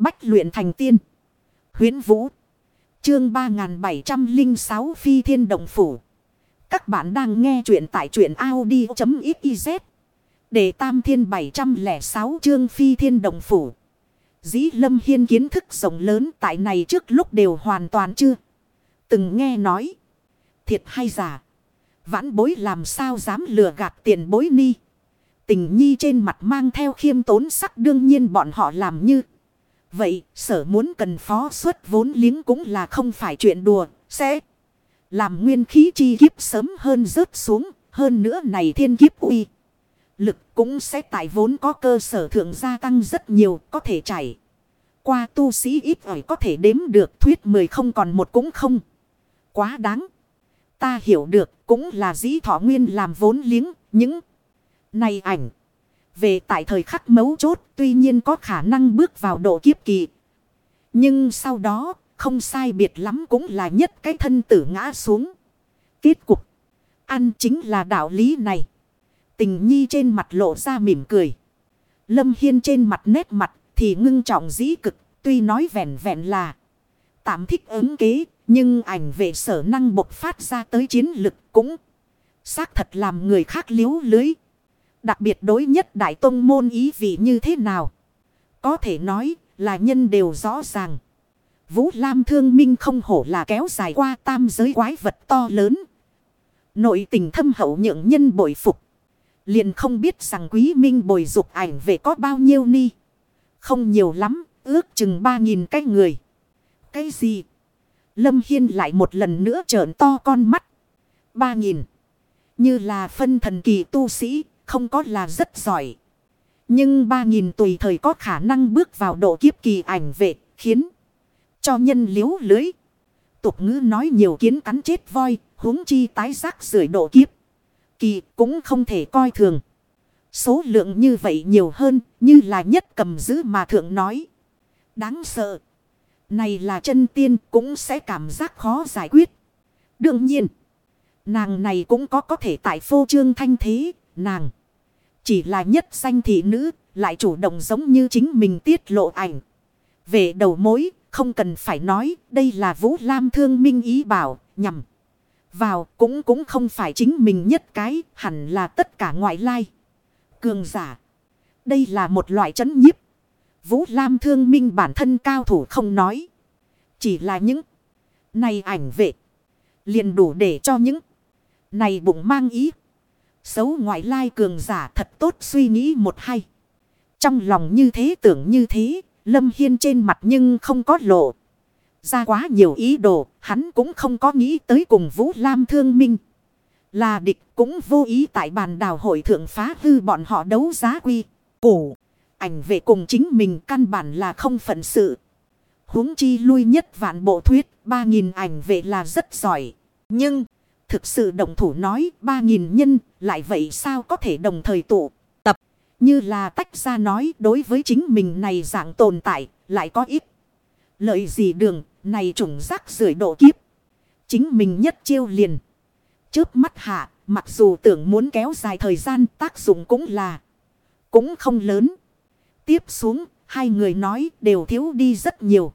Bách luyện thành tiên. huyễn Vũ. Chương 3706 Phi Thiên Đồng Phủ. Các bạn đang nghe truyện tại truyện Audi.xyz. Để tam thiên 706 chương Phi Thiên Đồng Phủ. Dĩ Lâm Hiên kiến thức rộng lớn tại này trước lúc đều hoàn toàn chưa. Từng nghe nói. Thiệt hay giả. Vãn bối làm sao dám lừa gạt tiền bối ni. Tình nhi trên mặt mang theo khiêm tốn sắc đương nhiên bọn họ làm như. Vậy, sở muốn cần phó suất vốn liếng cũng là không phải chuyện đùa. Sẽ làm nguyên khí chi kiếp sớm hơn rớt xuống. Hơn nữa này thiên kiếp uy. Lực cũng sẽ tại vốn có cơ sở thượng gia tăng rất nhiều, có thể chảy. Qua tu sĩ ít ỏi có thể đếm được, thuyết mười không còn một cũng không. Quá đáng. Ta hiểu được, cũng là dĩ thọ nguyên làm vốn liếng. Những này ảnh. Về tại thời khắc mấu chốt, tuy nhiên có khả năng bước vào độ kiếp kỳ. Nhưng sau đó, không sai biệt lắm cũng là nhất cái thân tử ngã xuống. Kết cục. Ăn chính là đạo lý này. Tình nhi trên mặt lộ ra mỉm cười. Lâm Hiên trên mặt nét mặt thì ngưng trọng dĩ cực. Tuy nói vẹn vẹn là tạm thích ứng kế. Nhưng ảnh về sở năng bộc phát ra tới chiến lực cũng xác thật làm người khác liếu lưới. Đặc biệt đối nhất đại tông môn ý vị như thế nào? Có thể nói là nhân đều rõ ràng. Vũ Lam thương minh không hổ là kéo dài qua tam giới quái vật to lớn. Nội tình thâm hậu nhượng nhân bội phục. Liền không biết rằng quý minh bồi dục ảnh về có bao nhiêu ni. Không nhiều lắm, ước chừng ba nghìn cái người. Cái gì? Lâm Hiên lại một lần nữa trợn to con mắt. Ba nghìn. Như là phân thần kỳ tu sĩ, không có là rất giỏi. Nhưng ba nghìn tùy thời có khả năng bước vào độ kiếp kỳ ảnh vệ, khiến cho nhân liếu lưới. Tục ngữ nói nhiều kiến cắn chết voi, huống chi tái giác rưỡi độ kiếp. Kỳ cũng không thể coi thường. Số lượng như vậy nhiều hơn, như là nhất cầm giữ mà thượng nói. Đáng sợ. Này là chân tiên cũng sẽ cảm giác khó giải quyết. Đương nhiên, nàng này cũng có có thể tại phô trương thanh thế, nàng. Chỉ là nhất danh thị nữ, lại chủ động giống như chính mình tiết lộ ảnh. Về đầu mối, không cần phải nói, đây là Vũ Lam thương minh ý bảo, nhằm. Vào cũng cũng không phải chính mình nhất cái, hẳn là tất cả ngoại lai. Cường giả. Đây là một loại chấn nhiếp. Vũ Lam thương minh bản thân cao thủ không nói. Chỉ là những này ảnh vệ. liền đủ để cho những này bụng mang ý. Xấu ngoại lai cường giả thật tốt suy nghĩ một hay. Trong lòng như thế tưởng như thế, Lâm Hiên trên mặt nhưng không có lộ. Ra quá nhiều ý đồ, hắn cũng không có nghĩ tới cùng Vũ Lam thương minh. Là địch cũng vô ý tại bàn đào hội thượng phá hư bọn họ đấu giá quy. cổ. ảnh về cùng chính mình căn bản là không phận sự. huống chi lui nhất vạn bộ thuyết, ba nghìn ảnh vệ là rất giỏi. Nhưng... Thực sự đồng thủ nói, ba nghìn nhân, lại vậy sao có thể đồng thời tụ tập. Như là tách ra nói, đối với chính mình này dạng tồn tại, lại có ít. Lợi gì đường, này trùng rác rưởi độ kiếp. Chính mình nhất chiêu liền. trước mắt hạ, mặc dù tưởng muốn kéo dài thời gian, tác dụng cũng là. Cũng không lớn. Tiếp xuống, hai người nói đều thiếu đi rất nhiều.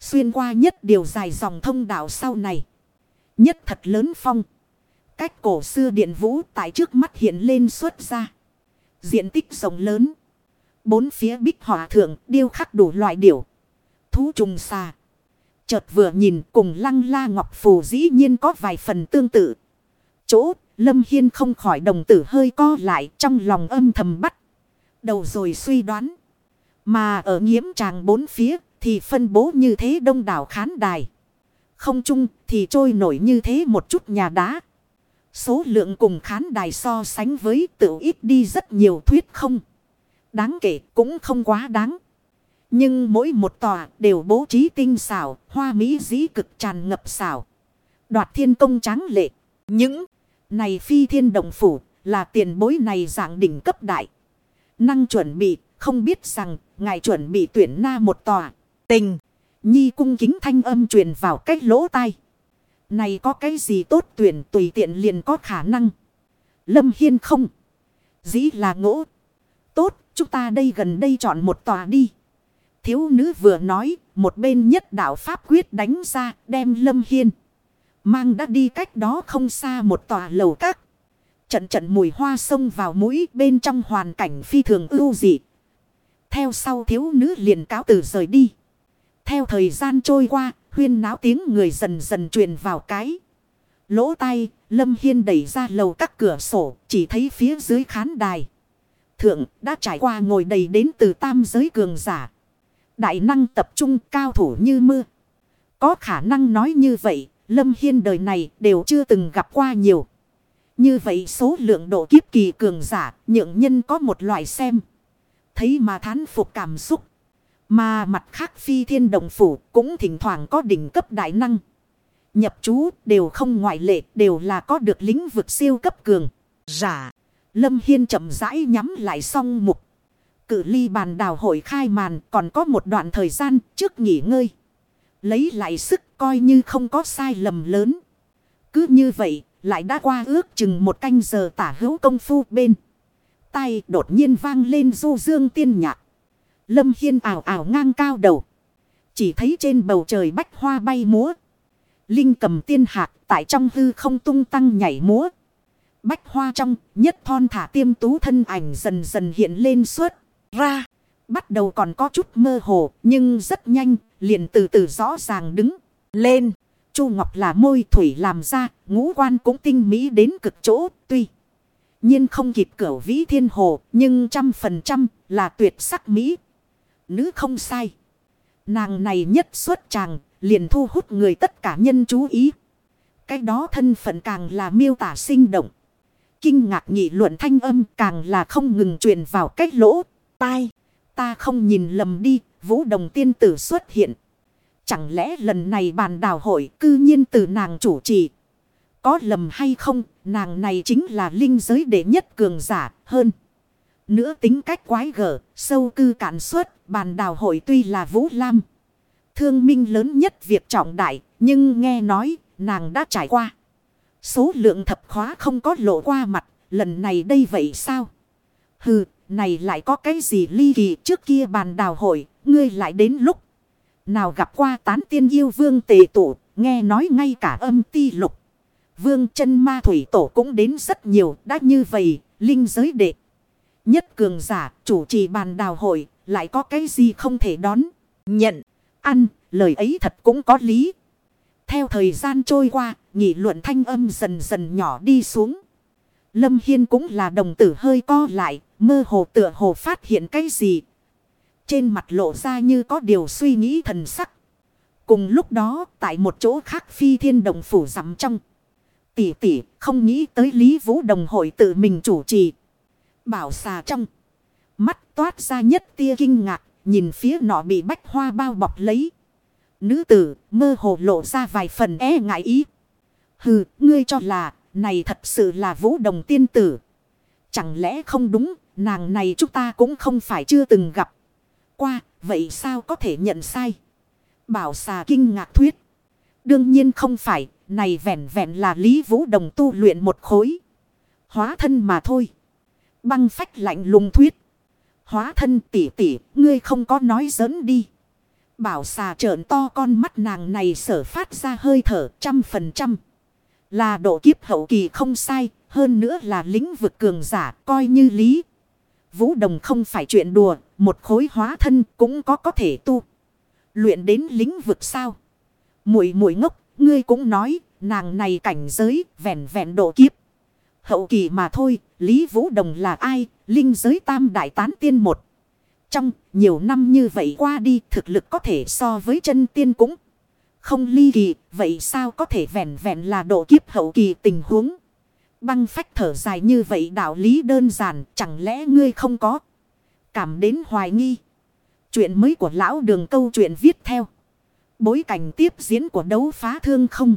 Xuyên qua nhất điều dài dòng thông đạo sau này. Nhất thật lớn phong. Cách cổ xưa điện vũ tại trước mắt hiện lên xuất ra. Diện tích rộng lớn. Bốn phía bích hỏa thượng điêu khắc đủ loại điểu. Thú trùng xà. Chợt vừa nhìn cùng lăng la ngọc phù dĩ nhiên có vài phần tương tự. Chỗ Lâm Hiên không khỏi đồng tử hơi co lại trong lòng âm thầm bắt. Đầu rồi suy đoán. Mà ở nghiễm tràng bốn phía thì phân bố như thế đông đảo khán đài. Không chung thì trôi nổi như thế một chút nhà đá. Số lượng cùng khán đài so sánh với tự ít đi rất nhiều thuyết không. Đáng kể cũng không quá đáng. Nhưng mỗi một tòa đều bố trí tinh xảo, hoa mỹ dĩ cực tràn ngập xảo. Đoạt thiên công tráng lệ. Những này phi thiên đồng phủ là tiền bối này dạng đỉnh cấp đại. Năng chuẩn bị, không biết rằng ngài chuẩn bị tuyển na một tòa. Tình. Nhi cung kính thanh âm truyền vào cách lỗ tai. Này có cái gì tốt tuyển tùy tiện liền có khả năng. Lâm Hiên không. Dĩ là ngỗ. Tốt, chúng ta đây gần đây chọn một tòa đi. Thiếu nữ vừa nói, một bên nhất đạo Pháp quyết đánh ra, đem Lâm Hiên. Mang đã đi cách đó không xa một tòa lầu các. Trận trận mùi hoa sông vào mũi bên trong hoàn cảnh phi thường ưu dị. Theo sau thiếu nữ liền cáo từ rời đi. Theo thời gian trôi qua, huyên náo tiếng người dần dần truyền vào cái. Lỗ tay, Lâm Hiên đẩy ra lầu các cửa sổ, chỉ thấy phía dưới khán đài. Thượng đã trải qua ngồi đầy đến từ tam giới cường giả. Đại năng tập trung cao thủ như mưa. Có khả năng nói như vậy, Lâm Hiên đời này đều chưa từng gặp qua nhiều. Như vậy số lượng độ kiếp kỳ cường giả, nhượng nhân có một loại xem. Thấy mà thán phục cảm xúc. Mà mặt khác phi thiên đồng phủ cũng thỉnh thoảng có đỉnh cấp đại năng. Nhập chú đều không ngoại lệ, đều là có được lĩnh vực siêu cấp cường. Giả. Lâm Hiên chậm rãi nhắm lại song mục. cử ly bàn đào hội khai màn còn có một đoạn thời gian trước nghỉ ngơi. Lấy lại sức coi như không có sai lầm lớn. Cứ như vậy, lại đã qua ước chừng một canh giờ tả hữu công phu bên. Tay đột nhiên vang lên du dương tiên nhạc. Lâm Hiên ảo ảo ngang cao đầu. Chỉ thấy trên bầu trời bách hoa bay múa. Linh cầm tiên hạt tại trong hư không tung tăng nhảy múa. Bách hoa trong nhất thon thả tiêm tú thân ảnh dần dần hiện lên suốt ra. Bắt đầu còn có chút mơ hồ, nhưng rất nhanh, liền từ từ rõ ràng đứng lên. Chu Ngọc là môi thủy làm ra, ngũ quan cũng tinh mỹ đến cực chỗ, tuy. nhiên không kịp cửu vĩ thiên hồ, nhưng trăm phần trăm là tuyệt sắc mỹ. Nữ không sai. Nàng này nhất xuất chàng liền thu hút người tất cả nhân chú ý. Cái đó thân phận càng là miêu tả sinh động. Kinh ngạc nghị luận thanh âm càng là không ngừng truyền vào cách lỗ, tai. Ta không nhìn lầm đi, vũ đồng tiên tử xuất hiện. Chẳng lẽ lần này bàn đào hội cư nhiên từ nàng chủ trì. Có lầm hay không, nàng này chính là linh giới đệ nhất cường giả hơn. Nữa tính cách quái gở, sâu cư cạn suốt, bàn đào hội tuy là vũ lam. Thương minh lớn nhất việc trọng đại, nhưng nghe nói, nàng đã trải qua. Số lượng thập khóa không có lộ qua mặt, lần này đây vậy sao? Hừ, này lại có cái gì ly kỳ trước kia bàn đào hội, ngươi lại đến lúc. Nào gặp qua tán tiên yêu vương tề tụ, nghe nói ngay cả âm ti lục. Vương chân ma thủy tổ cũng đến rất nhiều, đã như vậy, linh giới đệ. Nhất cường giả, chủ trì bàn đào hội, lại có cái gì không thể đón, nhận, ăn, lời ấy thật cũng có lý. Theo thời gian trôi qua, nghị luận thanh âm dần dần nhỏ đi xuống. Lâm Hiên cũng là đồng tử hơi co lại, mơ hồ tựa hồ phát hiện cái gì. Trên mặt lộ ra như có điều suy nghĩ thần sắc. Cùng lúc đó, tại một chỗ khác phi thiên đồng phủ rắm trong. Tỷ tỷ, không nghĩ tới Lý Vũ Đồng hội tự mình chủ trì. Bảo xà trong. Mắt toát ra nhất tia kinh ngạc, nhìn phía nọ bị bách hoa bao bọc lấy. Nữ tử, mơ hồ lộ ra vài phần e ngại ý. Hừ, ngươi cho là, này thật sự là vũ đồng tiên tử. Chẳng lẽ không đúng, nàng này chúng ta cũng không phải chưa từng gặp. Qua, vậy sao có thể nhận sai? Bảo xà kinh ngạc thuyết. Đương nhiên không phải, này vẹn vẹn là Lý Vũ Đồng tu luyện một khối. Hóa thân mà thôi. Băng phách lạnh lùng thuyết. Hóa thân tỉ tỉ, ngươi không có nói giỡn đi. Bảo xà trợn to con mắt nàng này sở phát ra hơi thở trăm phần trăm. Là độ kiếp hậu kỳ không sai, hơn nữa là lĩnh vực cường giả coi như lý. Vũ đồng không phải chuyện đùa, một khối hóa thân cũng có có thể tu. Luyện đến lĩnh vực sao? Muội muội ngốc, ngươi cũng nói, nàng này cảnh giới, vẹn vẹn độ kiếp. Hậu kỳ mà thôi, Lý Vũ Đồng là ai? Linh giới tam đại tán tiên một. Trong nhiều năm như vậy qua đi thực lực có thể so với chân tiên cũng không ly kỳ. Vậy sao có thể vẹn vẹn là độ kiếp hậu kỳ tình huống? Băng phách thở dài như vậy đạo lý đơn giản chẳng lẽ ngươi không có cảm đến hoài nghi. Chuyện mới của lão đường câu chuyện viết theo. Bối cảnh tiếp diễn của đấu phá thương không.